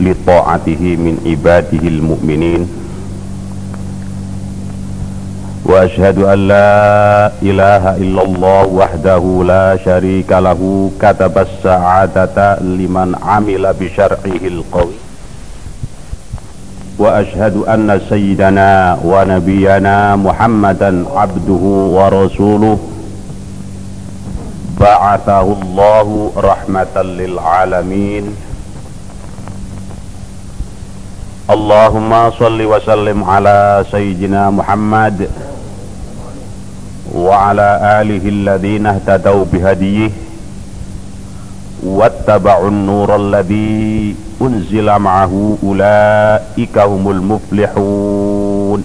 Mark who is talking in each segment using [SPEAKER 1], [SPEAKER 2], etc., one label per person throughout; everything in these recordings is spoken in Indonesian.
[SPEAKER 1] لطاعته من عباده المؤمنين واشهد ان لا اله الا الله وحده لا شريك له كتب السعاده لمن عمل بشرعه القوي واشهد ان سيدنا ونبينا محمدا عبده ورسوله بعثه الله رحمه للعالمين اللهم صل وسلم على سيدنا محمد وعلى آله الذين اهتدوا بهديه واتبعوا النور الذي أنزل معه أولئك هم المفلحون.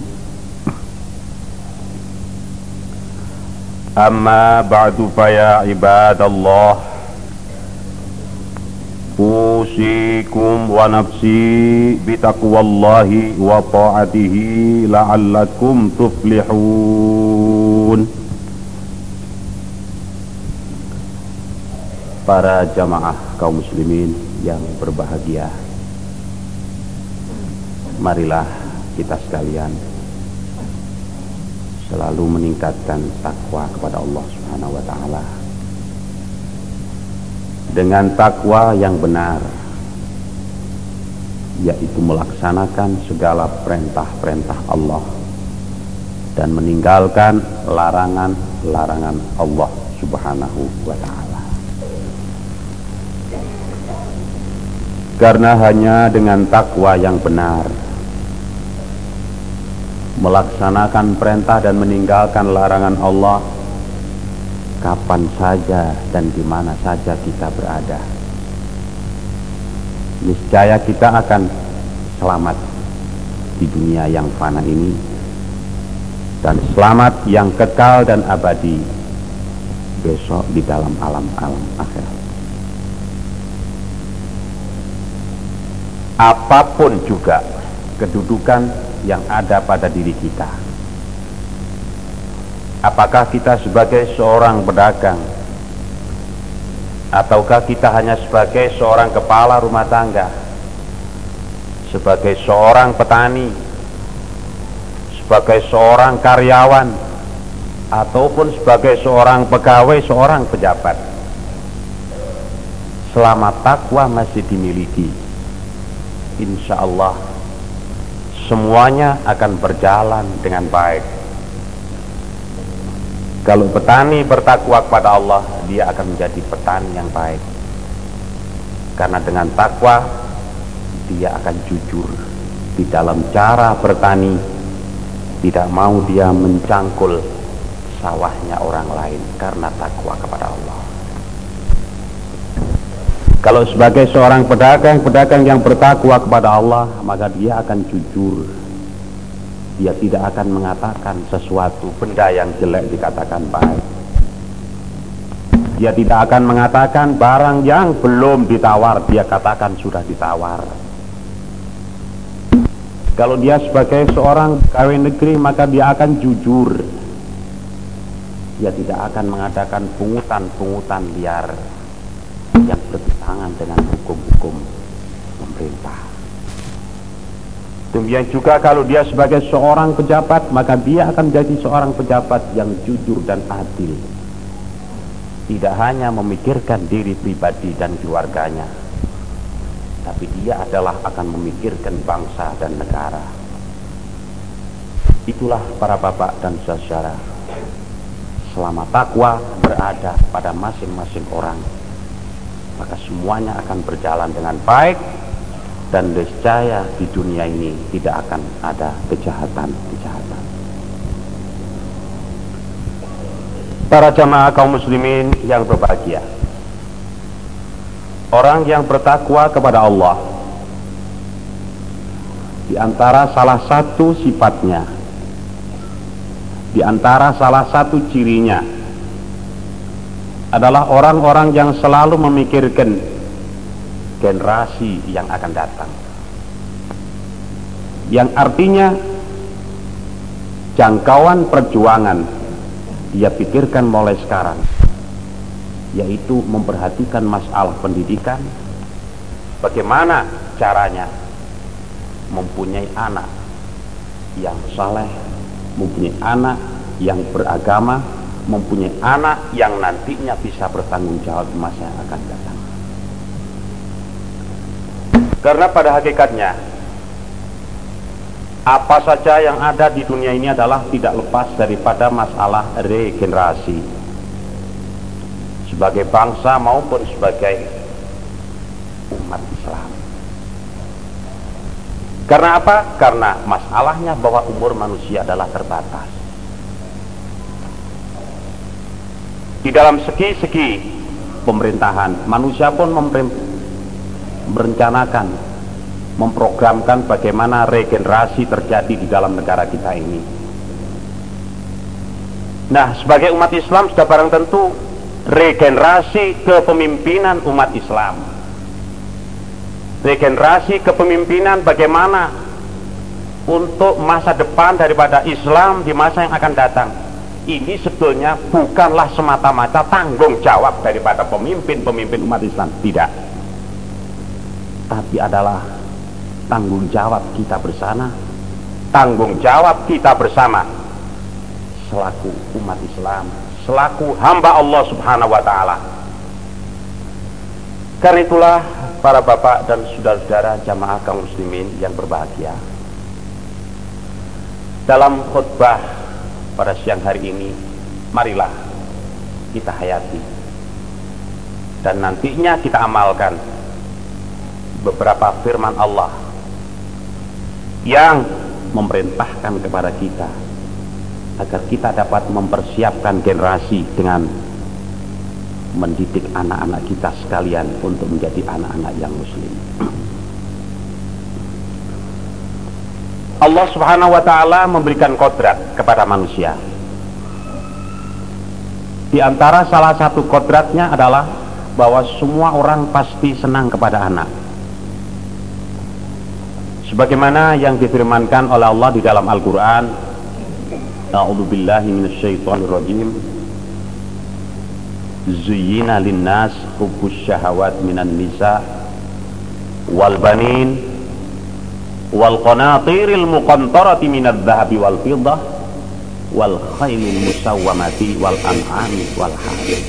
[SPEAKER 1] أما بعد فيا عباد الله أوصيكم ونفسي بتقوى الله وطاعته لعلكم تفلحون Para jamaah kaum muslimin yang berbahagia Marilah kita sekalian Selalu meningkatkan takwa kepada Allah subhanahu wa ta'ala dengan takwa yang benar yaitu melaksanakan segala perintah-perintah Allah dan meninggalkan larangan-larangan Allah Subhanahu wa taala. Karena hanya dengan takwa yang benar melaksanakan perintah dan meninggalkan larangan Allah kapan saja dan di mana saja kita berada. Niscaya kita akan selamat di dunia yang fana ini dan selamat yang kekal dan abadi besok di dalam alam-alam akhirat. Apa pun juga kedudukan yang ada pada diri kita Apakah kita sebagai seorang pedagang? Ataukah kita hanya sebagai seorang kepala rumah tangga? Sebagai seorang petani? Sebagai seorang karyawan? Ataupun sebagai seorang pegawai, seorang pejabat? Selama takwa masih dimiliki Insya Allah Semuanya akan berjalan dengan baik kalau petani bertakwa kepada Allah, dia akan menjadi petani yang baik. Karena dengan takwa, dia akan jujur di dalam cara bertani. Tidak mau dia mencangkul sawahnya orang lain karena takwa kepada Allah. Kalau sebagai seorang pedagang, pedagang yang bertakwa kepada Allah, maka dia akan jujur dia tidak akan mengatakan sesuatu benda yang jelek dikatakan baik. Dia tidak akan mengatakan barang yang belum ditawar dia katakan sudah ditawar. Kalau dia sebagai seorang kawin negeri maka dia akan jujur. Dia tidak akan mengadakan pungutan-pungutan liar yang bertentangan dengan hukum-hukum pemerintah Demikian juga kalau dia sebagai seorang pejabat, maka dia akan menjadi seorang pejabat yang jujur dan adil. Tidak hanya memikirkan diri pribadi dan keluarganya, tapi dia adalah akan memikirkan bangsa dan negara. Itulah para bapak dan saudara. Selama takwa berada pada masing-masing orang, maka semuanya akan berjalan dengan baik dan niscaya di dunia ini tidak akan ada kejahatan-kejahatan. Para jamaah kaum muslimin yang berbahagia. Orang yang bertakwa kepada Allah di antara salah satu sifatnya di antara salah satu cirinya adalah orang-orang yang selalu memikirkan generasi yang akan datang yang artinya jangkauan perjuangan dia pikirkan mulai sekarang yaitu memperhatikan masalah pendidikan bagaimana caranya mempunyai anak yang saleh, mempunyai anak yang beragama, mempunyai anak yang nantinya bisa bertanggung jawab di masa yang akan datang. Karena pada hakikatnya apa saja yang ada di dunia ini adalah tidak lepas daripada masalah regenerasi sebagai bangsa maupun sebagai umat Islam. Karena apa? Karena masalahnya bahwa umur manusia adalah terbatas. Di dalam segi-segi pemerintahan, manusia pun merencanakan, memprogramkan bagaimana regenerasi terjadi di dalam negara kita ini. Nah, sebagai umat Islam sudah barang tentu regenerasi kepemimpinan umat Islam. Regenerasi kepemimpinan bagaimana untuk masa depan daripada Islam di masa yang akan datang. Ini sebetulnya bukanlah semata-mata tanggung jawab daripada pemimpin-pemimpin umat Islam. Tidak tapi adalah tanggung jawab kita bersama. Tanggung jawab kita bersama. Selaku umat Islam selaku hamba Allah subhanahu wa ta'ala. Karena itulah para bapak dan saudara-saudara jamaah kaum muslimin yang berbahagia. Dalam khutbah pada siang hari ini, marilah kita hayati. Dan nantinya kita amalkan beberapa firman Allah yang memerintahkan kepada kita agar kita dapat mempersiapkan generasi dengan mendidik anak-anak kita sekalian untuk menjadi anak-anak yang muslim. Allah Subhanahu wa taala memberikan kodrat kepada manusia. Di antara salah satu kodratnya adalah bahwa semua orang pasti senang kepada anak. Sebagaimana yang difirmankan oleh Allah di dalam Al-Qur'an, A'udzubillahi minasyaitonirrajim. Zuyyina linnas hubbus syahawat minan nisa wal banin wal qanatiril muqantarati minadh dhahabi wal fiddah wal khailil musawwamati wal an'ami wal harith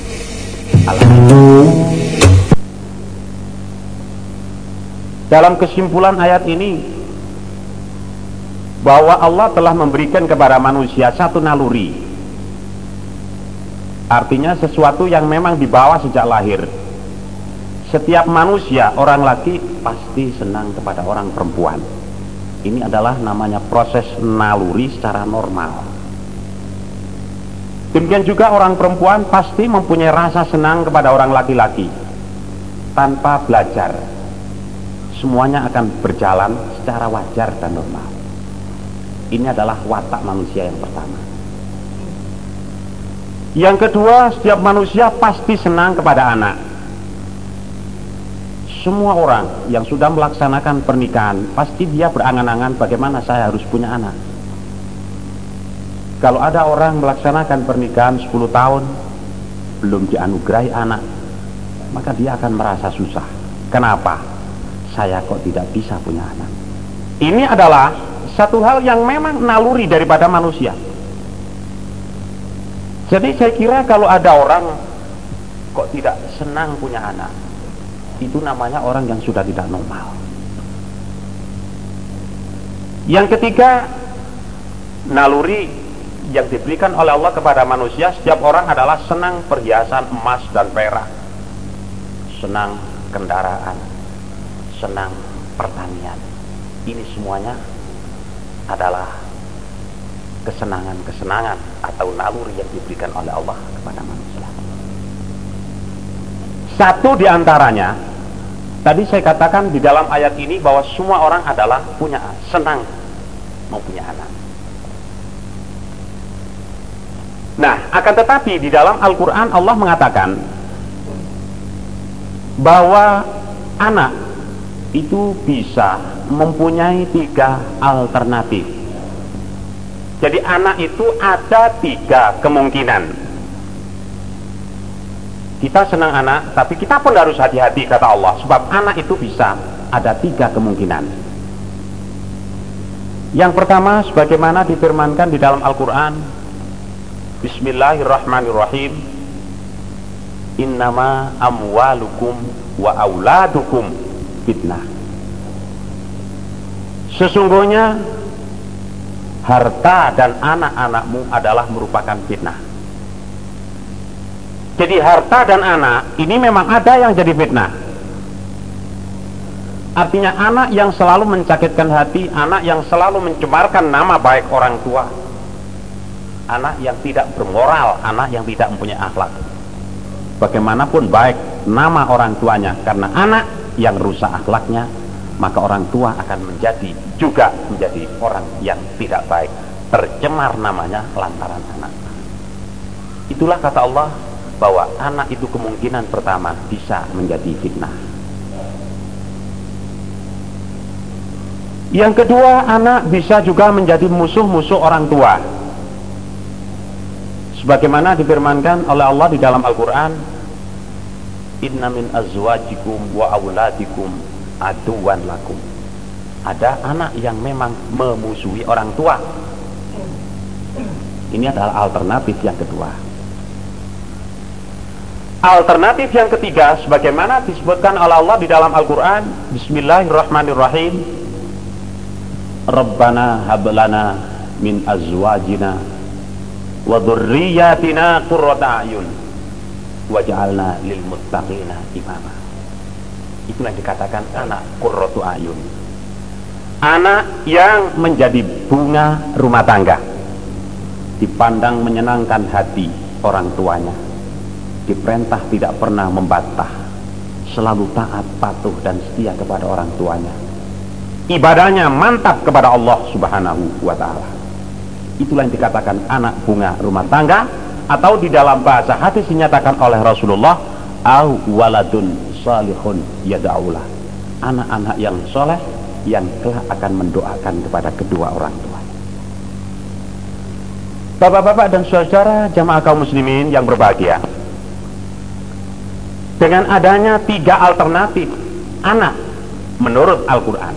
[SPEAKER 1] dalam kesimpulan ayat ini bahwa Allah telah memberikan kepada manusia satu naluri Artinya sesuatu yang memang dibawa sejak lahir. Setiap manusia, orang laki pasti senang kepada orang perempuan. Ini adalah namanya proses naluri secara normal. Demikian juga orang perempuan pasti mempunyai rasa senang kepada orang laki-laki tanpa belajar. Semuanya akan berjalan secara wajar dan normal. Ini adalah watak manusia yang pertama. Yang kedua, setiap manusia pasti senang kepada anak. Semua orang yang sudah melaksanakan pernikahan, pasti dia berangan-angan bagaimana saya harus punya anak. Kalau ada orang melaksanakan pernikahan 10 tahun, belum dianugerahi anak, maka dia akan merasa susah. Kenapa? Saya kok tidak bisa punya anak. Ini adalah satu hal yang memang naluri daripada manusia. Jadi saya kira kalau ada orang kok tidak senang punya anak, itu namanya orang yang sudah tidak normal. Yang ketiga, naluri yang diberikan oleh Allah kepada manusia setiap orang adalah senang perhiasan emas dan perak, senang kendaraan, senang pertanian. Ini semuanya adalah kesenangan-kesenangan atau naluri yang diberikan oleh Allah kepada manusia. Satu di antaranya, tadi saya katakan di dalam ayat ini bahwa semua orang adalah punya senang mau punya anak. Nah, akan tetapi di dalam Al-Quran Allah mengatakan bahwa anak itu bisa mempunyai tiga alternatif jadi anak itu ada tiga kemungkinan. Kita senang anak, tapi kita pun harus hati-hati kata Allah. Sebab anak itu bisa ada tiga kemungkinan. Yang pertama, sebagaimana difirmankan di dalam Al-Quran, Bismillahirrahmanirrahim, Innama amwalukum wa auladukum fitnah. Sesungguhnya harta dan anak-anakmu adalah merupakan fitnah. Jadi harta dan anak ini memang ada yang jadi fitnah. Artinya anak yang selalu mencakitkan hati, anak yang selalu mencemarkan nama baik orang tua, anak yang tidak bermoral, anak yang tidak mempunyai akhlak. Bagaimanapun baik nama orang tuanya, karena anak yang rusak akhlaknya, maka orang tua akan menjadi juga menjadi orang yang tidak baik, tercemar namanya lantaran anak. Itulah kata Allah, bahwa anak itu kemungkinan pertama bisa menjadi fitnah. Yang kedua, anak bisa juga menjadi musuh-musuh orang tua. Sebagaimana difirmankan oleh Allah di dalam Al-Quran, Inna min azwajikum wa awladikum aduwan lakum. Ada anak yang memang memusuhi orang tua. Ini adalah alternatif yang kedua. Alternatif yang ketiga sebagaimana disebutkan oleh Allah di dalam Al-Qur'an, Bismillahirrahmanirrahim. Rabbana hablana min azwajina wa dhurriyyatina qurrata a'yun waj'alna lil muttaqina imama. Itulah yang dikatakan anak qurratu ayun. Anak yang menjadi bunga rumah tangga. Dipandang menyenangkan hati orang tuanya diperintah tidak pernah membantah selalu taat, patuh dan setia kepada orang tuanya ibadahnya mantap kepada Allah subhanahu wa ta'ala itulah yang dikatakan anak bunga rumah tangga atau di dalam bahasa hadis dinyatakan oleh Rasulullah au waladun salihun yada'ulah anak-anak yang soleh yang kelak akan mendoakan kepada kedua orang tua. Bapak-bapak dan saudara jamaah kaum muslimin yang berbahagia. Dengan adanya tiga alternatif anak menurut Al-Quran.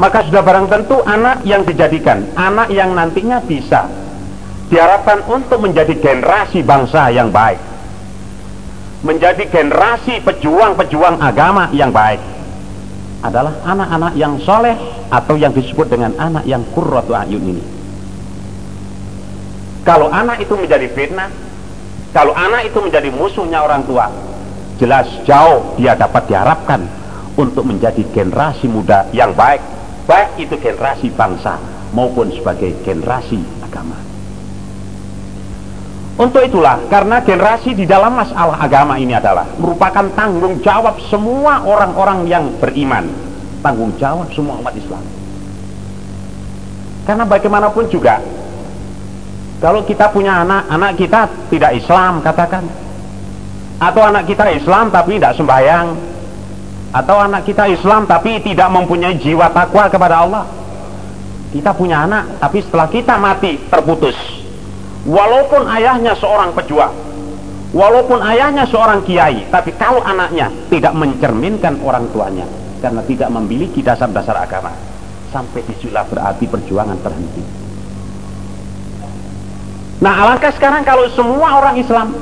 [SPEAKER 1] Maka sudah barang tentu anak yang dijadikan anak yang nantinya bisa diharapkan untuk menjadi generasi bangsa yang baik. Menjadi generasi pejuang-pejuang agama yang baik. Adalah anak-anak yang soleh atau yang disebut dengan anak yang kurratu ayun ini. Kalau anak itu menjadi fitnah kalau anak itu menjadi musuhnya orang tua, jelas jauh dia dapat diharapkan untuk menjadi generasi muda yang baik, baik itu generasi bangsa maupun sebagai generasi agama. Untuk itulah, karena generasi di dalam masalah agama ini adalah merupakan tanggung jawab semua orang-orang yang beriman, tanggung jawab semua umat Islam. Karena bagaimanapun juga kalau kita punya anak, anak kita tidak Islam katakan. Atau anak kita Islam tapi tidak sembahyang. Atau anak kita Islam tapi tidak mempunyai jiwa takwa kepada Allah. Kita punya anak tapi setelah kita mati terputus. Walaupun ayahnya seorang pejuang. Walaupun ayahnya seorang kiai, tapi kalau anaknya tidak mencerminkan orang tuanya karena tidak memiliki dasar-dasar agama, sampai di situlah berarti perjuangan terhenti. Nah alangkah sekarang kalau semua orang Islam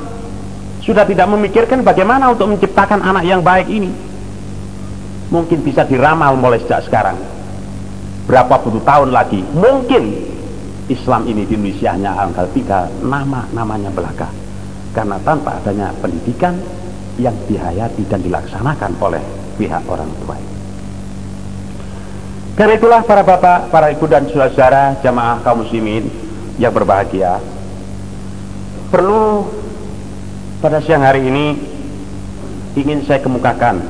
[SPEAKER 1] sudah tidak memikirkan bagaimana untuk menciptakan anak yang baik ini. Mungkin bisa diramal mulai sejak sekarang. Berapa puluh tahun lagi, mungkin Islam ini di Indonesia hanya angka tiga nama-namanya belaka. Karena tanpa adanya pendidikan yang dihayati dan dilaksanakan oleh pihak orang tua. Karena itulah para bapak, para ibu dan saudara jamaah kaum muslimin yang berbahagia, perlu pada siang hari ini ingin saya kemukakan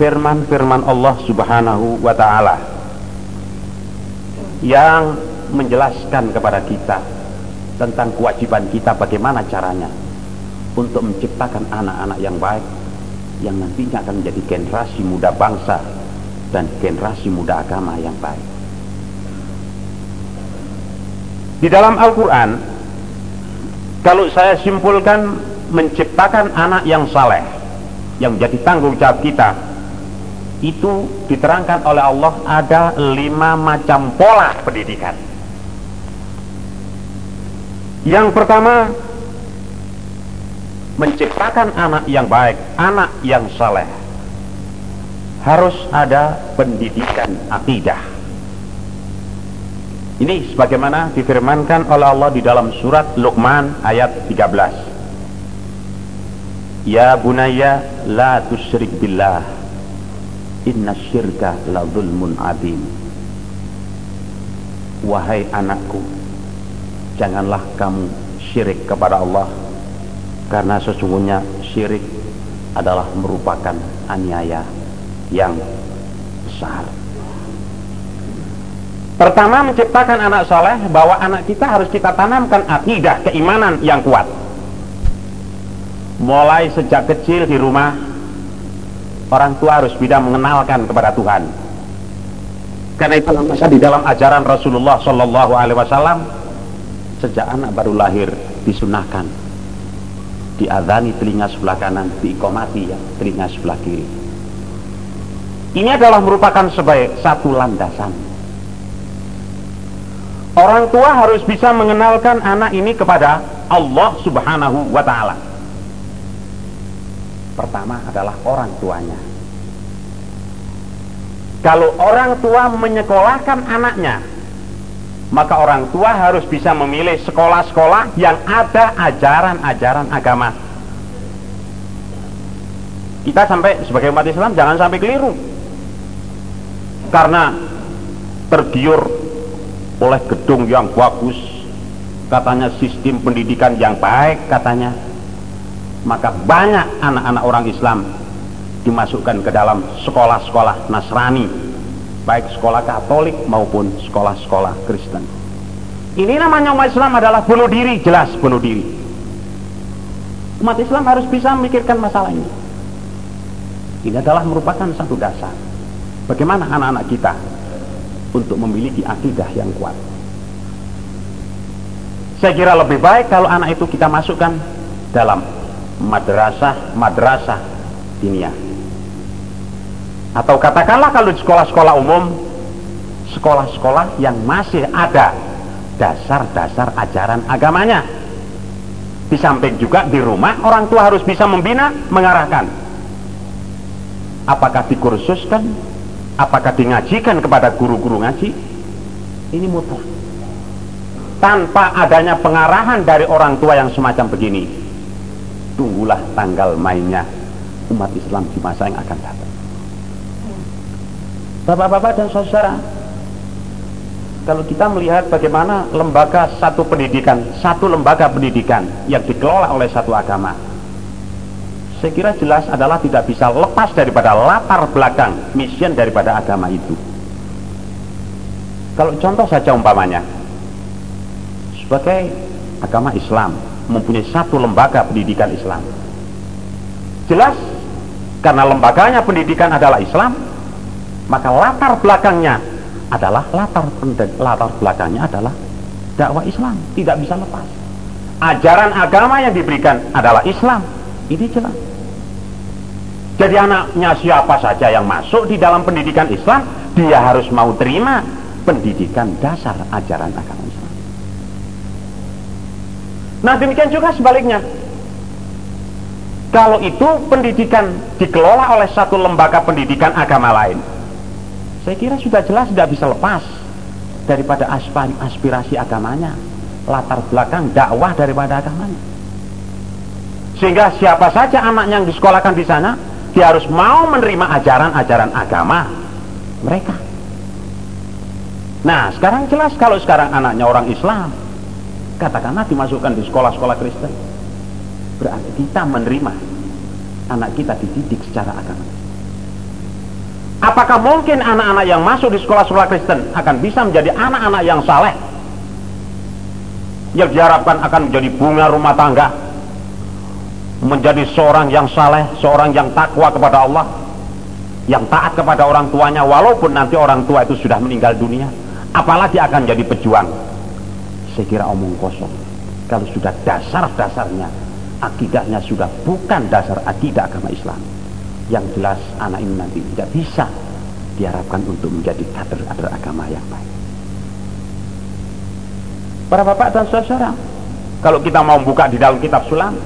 [SPEAKER 1] firman-firman Allah Subhanahu wa taala yang menjelaskan kepada kita tentang kewajiban kita bagaimana caranya untuk menciptakan anak-anak yang baik yang nantinya akan menjadi generasi muda bangsa dan generasi muda agama yang baik. Di dalam Al-Qur'an kalau saya simpulkan menciptakan anak yang saleh yang menjadi tanggung jawab kita itu diterangkan oleh Allah ada lima macam pola pendidikan. Yang pertama menciptakan anak yang baik anak yang saleh. Harus ada pendidikan akidah. Ini sebagaimana difirmankan oleh Allah di dalam surat Luqman ayat 13 Ya bunaya la tusyrik billah Inna syirka la zulmun adim. Wahai anakku Janganlah kamu syirik kepada Allah Karena sesungguhnya syirik adalah merupakan aniaya yang besar. Pertama menciptakan anak soleh bahwa anak kita harus kita tanamkan akidah keimanan yang kuat. Mulai sejak kecil di rumah orang tua harus bisa mengenalkan kepada Tuhan. Karena itu maka di dalam ajaran Rasulullah Shallallahu Alaihi Wasallam sejak anak baru lahir disunahkan. Diadani telinga sebelah kanan diikomati ya telinga sebelah kiri. Ini adalah merupakan sebagai satu landasan. Orang tua harus bisa mengenalkan anak ini kepada Allah subhanahu wa ta'ala pertama adalah orang tuanya. Kalau orang tua menyekolahkan anaknya, maka orang tua harus bisa memilih sekolah-sekolah yang ada ajaran-ajaran agama. Kita sampai sebagai umat Islam jangan sampai keliru. Karena tergiur oleh gedung yang bagus, katanya sistem pendidikan yang baik katanya maka banyak anak-anak orang Islam dimasukkan ke dalam sekolah-sekolah Nasrani baik sekolah Katolik maupun sekolah-sekolah Kristen. Ini namanya umat Islam adalah bunuh diri jelas bunuh diri. Umat Islam harus bisa memikirkan masalah ini. Ini adalah merupakan satu dasar bagaimana anak-anak kita untuk memiliki akidah yang kuat. Saya kira lebih baik kalau anak itu kita masukkan dalam madrasah-madrasah dunia. Atau katakanlah kalau di sekolah-sekolah umum sekolah-sekolah yang masih ada dasar-dasar ajaran agamanya. Di samping juga di rumah orang tua harus bisa membina mengarahkan. Apakah dikursuskan? Apakah dingajikan kepada guru-guru ngaji? Ini mutlak. Tanpa adanya pengarahan dari orang tua yang semacam begini tunggulah tanggal mainnya. Umat Islam di masa yang akan datang. Bapak-bapak dan saudara kalau kita melihat bagaimana lembaga satu pendidikan satu lembaga pendidikan yang dikelola oleh satu agama saya kira jelas adalah tidak bisa lepas daripada latar belakang mission daripada agama itu. Kalau contoh saja umpamanya sebagai agama Islam mempunyai satu lembaga pendidikan Islam. Jelas karena lembaganya pendidikan adalah Islam maka latar belakangnya adalah latar latar belakangnya adalah dakwah Islam tidak bisa lepas. Ajaran agama yang diberikan adalah Islam ini jelas. Jadi anaknya siapa saja yang masuk di dalam pendidikan Islam dia harus mau terima pendidikan dasar ajaran agama Nah demikian juga sebaliknya. Kalau itu pendidikan dikelola oleh satu lembaga pendidikan agama lain, saya kira sudah jelas tidak bisa lepas daripada aspirasi agamanya, latar belakang dakwah daripada agamanya. Sehingga siapa saja anak yang disekolahkan di sana, dia harus mau menerima ajaran-ajaran agama mereka. Nah, sekarang jelas kalau sekarang anaknya orang Islam, katakanlah dimasukkan di sekolah-sekolah Kristen. Berarti kita menerima anak kita dididik secara agama. Apakah mungkin anak-anak yang masuk di sekolah-sekolah Kristen akan bisa menjadi anak-anak yang saleh? Yang diharapkan akan menjadi bunga rumah tangga? Menjadi seorang yang saleh seorang yang takwa kepada Allah? Yang taat kepada orang tuanya walaupun nanti orang tua itu sudah meninggal dunia? Apalagi akan jadi pejuang saya kira omong kosong. Kalau sudah dasar-dasarnya akidahnya sudah bukan dasar akidah agama Islam. Yang jelas anak ini nanti tidak bisa diharapkan untuk menjadi kader-kader agama yang baik. Para bapak dan saudara, kalau kita mau buka di dalam kitab sulam,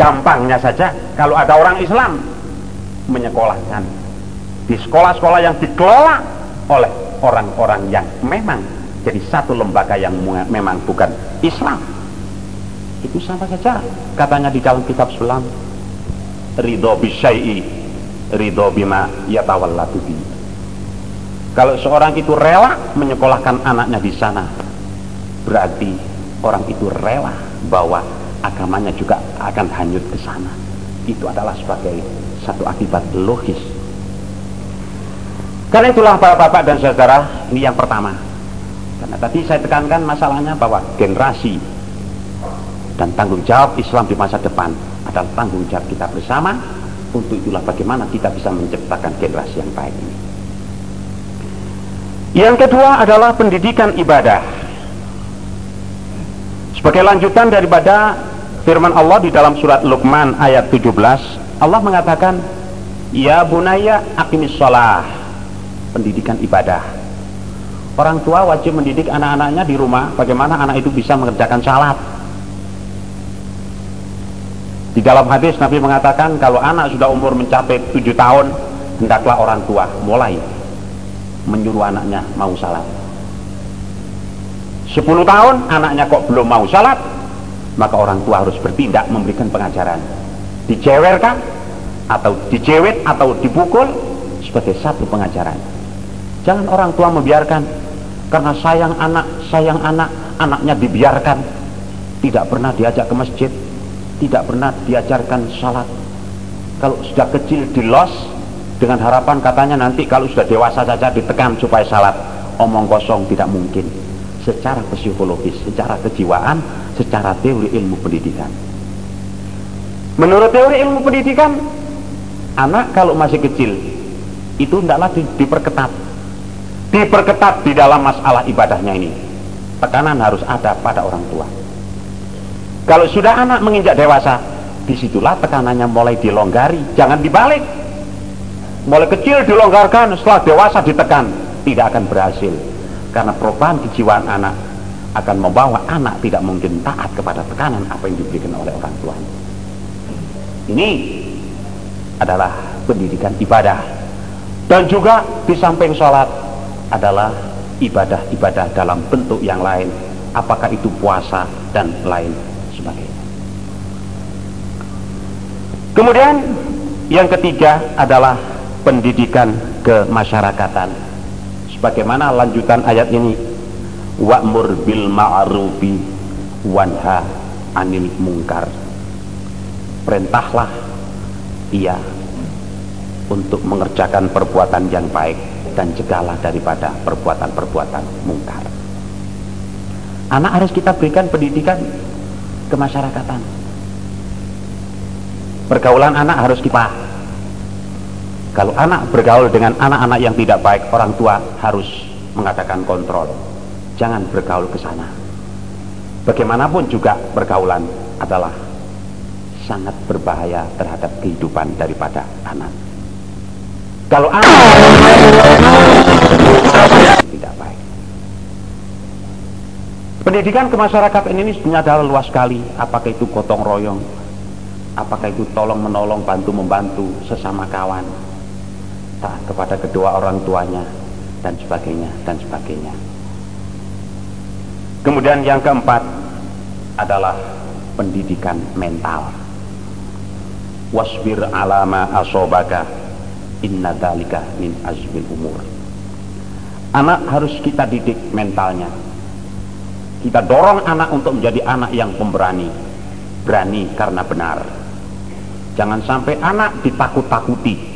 [SPEAKER 1] gampangnya saja. Kalau ada orang Islam menyekolahkan di sekolah-sekolah yang dikelola oleh orang-orang yang memang jadi satu lembaga yang memang bukan Islam. Itu sama saja. Katanya di dalam kitab sulam ridho bisyai'i ridho bima yatawallatu bi. Kalau seorang itu rela menyekolahkan anaknya di sana berarti orang itu rela bahwa agamanya juga akan hanyut ke sana. Itu adalah sebagai satu akibat logis. Karena itulah bapak-bapak dan saudara ini yang pertama karena tadi saya tekankan masalahnya bahwa generasi dan tanggung jawab Islam di masa depan adalah tanggung jawab kita bersama. Untuk itulah bagaimana kita bisa menciptakan generasi yang baik ini. Yang kedua adalah pendidikan ibadah. Sebagai lanjutan daripada firman Allah di dalam surat Luqman ayat 17 Allah mengatakan Ya bunaya akimis sholah pendidikan ibadah orang tua wajib mendidik anak-anaknya di rumah bagaimana anak itu bisa mengerjakan salat. Di dalam hadis Nabi mengatakan kalau anak sudah umur mencapai tujuh tahun hendaklah orang tua mulai menyuruh anaknya mau salat. Sepuluh tahun anaknya kok belum mau salat maka orang tua harus bertindak memberikan pengajaran. Dijewerkan atau dijewet atau dipukul sebagai satu pengajaran. Jangan orang tua membiarkan karena sayang anak, sayang anak, anaknya dibiarkan. Tidak pernah diajak ke masjid tidak pernah diajarkan salat. Kalau sudah kecil di los dengan harapan katanya nanti kalau sudah dewasa saja ditekan supaya salat. Omong kosong tidak mungkin. Secara psikologis, secara kejiwaan secara teori ilmu pendidikan. Menurut teori ilmu pendidikan anak kalau masih kecil itu tidaklah diperketat diperketat di dalam masalah ibadahnya ini. Tekanan harus ada pada orang tua. Kalau sudah anak menginjak dewasa di situlah tekanannya mulai dilonggari jangan dibalik. Mulai kecil dilonggarkan setelah dewasa ditekan tidak akan berhasil. Karena perubahan kejiwaan anak akan membawa anak tidak mungkin taat kepada tekanan apa yang diberikan oleh orang tua. Ini adalah pendidikan ibadah. Dan juga di samping sholat adalah ibadah-ibadah dalam bentuk yang lain. Apakah itu puasa dan lain sebagainya. Kemudian yang ketiga adalah pendidikan kemasyarakatan. Sebagaimana lanjutan ayat ini wa'mur bil ma'rufi wanha anil mungkar perintahlah ia untuk mengerjakan perbuatan yang baik dan cegahlah daripada perbuatan-perbuatan mungkar. Anak harus kita berikan pendidikan kemasyarakatan. Pergaulan anak harus kita. Kalau anak bergaul dengan anak-anak yang tidak baik, orang tua harus mengadakan kontrol. Jangan bergaul ke sana. Bagaimanapun juga pergaulan adalah sangat berbahaya terhadap kehidupan daripada anak. Kalau anak tidak baik. Pendidikan kemasyarakatan ini sebenarnya adalah luas sekali. Apakah itu gotong royong, apakah itu tolong menolong, bantu membantu sesama kawan, taat kepada kedua orang tuanya, dan sebagainya, dan sebagainya. Kemudian yang keempat adalah pendidikan mental. Wasbir alama asobaka inna dalika min azmil umur. Anak harus kita didik mentalnya. Kita dorong anak untuk menjadi anak yang pemberani. Berani karena benar. Jangan sampai anak ditakut-takuti.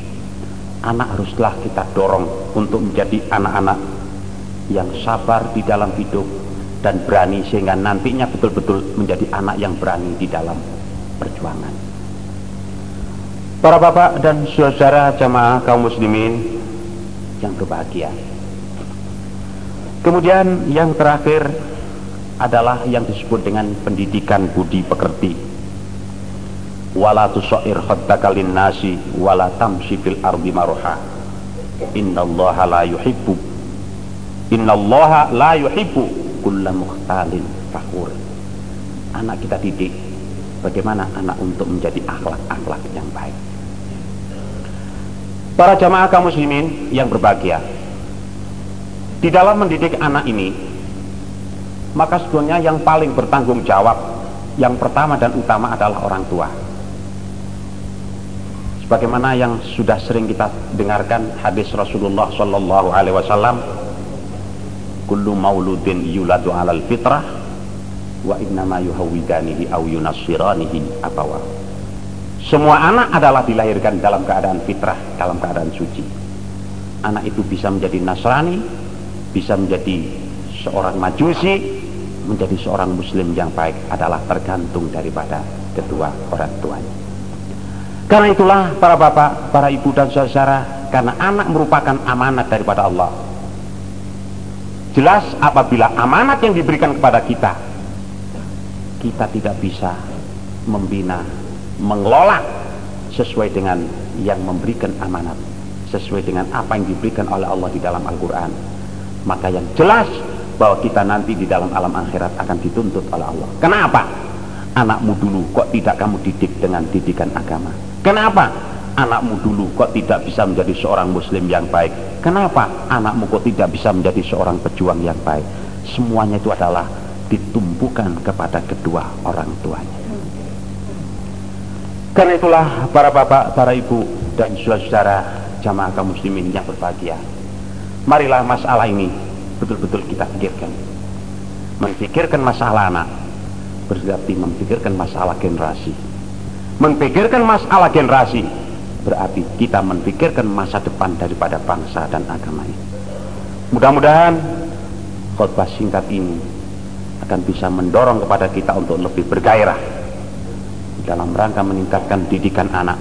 [SPEAKER 1] Anak haruslah kita dorong untuk menjadi anak-anak yang sabar di dalam hidup dan berani sehingga nantinya betul-betul menjadi anak yang berani di dalam perjuangan Para bapak dan saudara jamaah kaum muslimin yang berbahagia. Kemudian yang terakhir adalah yang disebut dengan pendidikan budi pekerti. wala tusair khaddaka nasi wala tamshi fil ardi maruha innallaha la yuhibbu innallaha la yuhibbu kulla mukhtalin fakhur anak kita didik bagaimana anak untuk menjadi akhlak-akhlak yang baik para jamaah kaum muslimin yang berbahagia di dalam mendidik anak ini maka sebetulnya yang paling bertanggung jawab yang pertama dan utama adalah orang tua Bagaimana yang sudah sering kita dengarkan hadis Rasulullah Sallallahu Alaihi Wasallam, kullu mauludin yuladu alal fitrah wa innama yuhawidanihi au yunassiranihi abawa. Semua anak adalah dilahirkan dalam keadaan fitrah, dalam keadaan suci. Anak itu bisa menjadi Nasrani, bisa menjadi seorang Majusi, menjadi seorang Muslim yang baik adalah tergantung daripada kedua orang tuanya. Karena itulah para bapak, para ibu dan saudara, karena anak merupakan amanat daripada Allah. Jelas apabila amanat yang diberikan kepada kita, kita tidak bisa membina, mengelola sesuai dengan yang memberikan amanat, sesuai dengan apa yang diberikan oleh Allah di dalam Al-Quran. Maka yang jelas bahwa kita nanti di dalam alam akhirat akan dituntut oleh Allah. Kenapa? Anakmu dulu kok tidak kamu didik dengan didikan agama? Kenapa? Anakmu dulu kok tidak bisa menjadi seorang muslim yang baik? Kenapa? Anakmu kok tidak bisa menjadi seorang pejuang yang baik? Semuanya itu adalah ditumpukan kepada kedua orang tuanya. Karena itulah para bapak, para ibu, dan saudara-saudara jamaah kaum muslimin yang berbahagia. Marilah masalah ini betul-betul kita pikirkan. Memikirkan masalah anak berarti memikirkan masalah generasi memikirkan masalah generasi berarti kita memikirkan masa depan daripada bangsa dan agama ini mudah-mudahan khutbah singkat ini akan bisa mendorong kepada kita untuk lebih bergairah dalam rangka meningkatkan didikan anak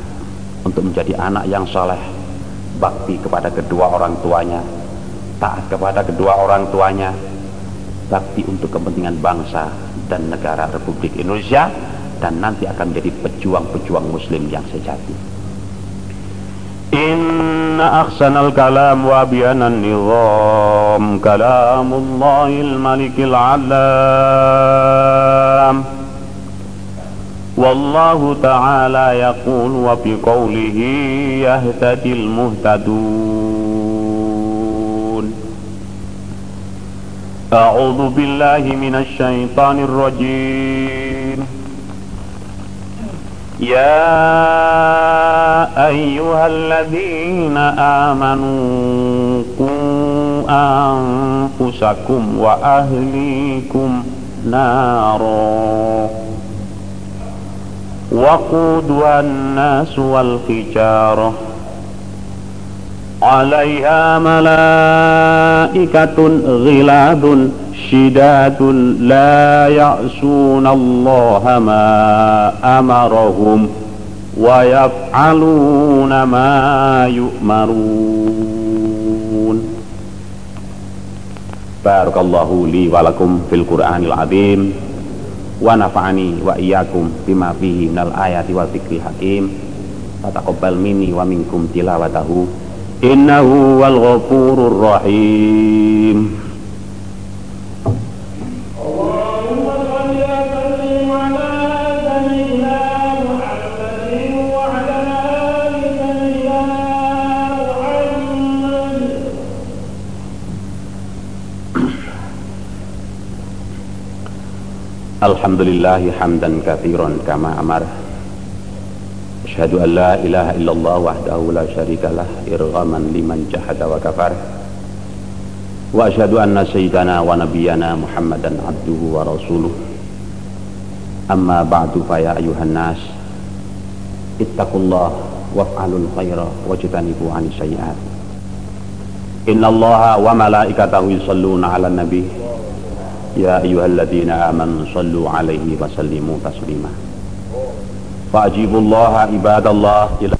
[SPEAKER 1] untuk menjadi anak yang soleh bakti kepada kedua orang tuanya taat kepada kedua orang tuanya bakti untuk kepentingan bangsa dan negara Republik Indonesia dan nanti akan menjadi pejuang-pejuang muslim yang sejati. Inna ahsanal kalam wa nizam kalamullahil malikil alam والله تعالى يقول وفي قوله يهتدي المهتدون. أعوذ بالله من الشيطان الرجيم. يا أيها الذين آمنوا قوا أنفسكم وأهليكم نارا. وقودها الناس والحجارة. عليها ملائكة غلاد شداد لا يعصون الله ما أمرهم ويفعلون ما يؤمرون. بارك الله لي ولكم في القرآن العظيم. wa nafa'ani wa iyyakum bima fihi minal ayati wal fikri hakim. Fataqabbal minni wa minkum tilawatahu. Innahu wal ghafurur rahim. Allah الحمد لله حمدا كثيرا كما أمره أشهد أن لا إله إلا الله وحده لا شريك له إرغاما لمن جحد وكفر وأشهد أن سيدنا ونبينا محمدا عبده ورسوله أما بعد فيا أيها الناس اتقوا الله وافعلوا الخير واجتنبوا عن السيئات إن الله وملائكته يصلون على النبي يا أيها الذين آمنوا صلوا عليه وسلموا تسليما. فأجيبوا الله عباد الله إلى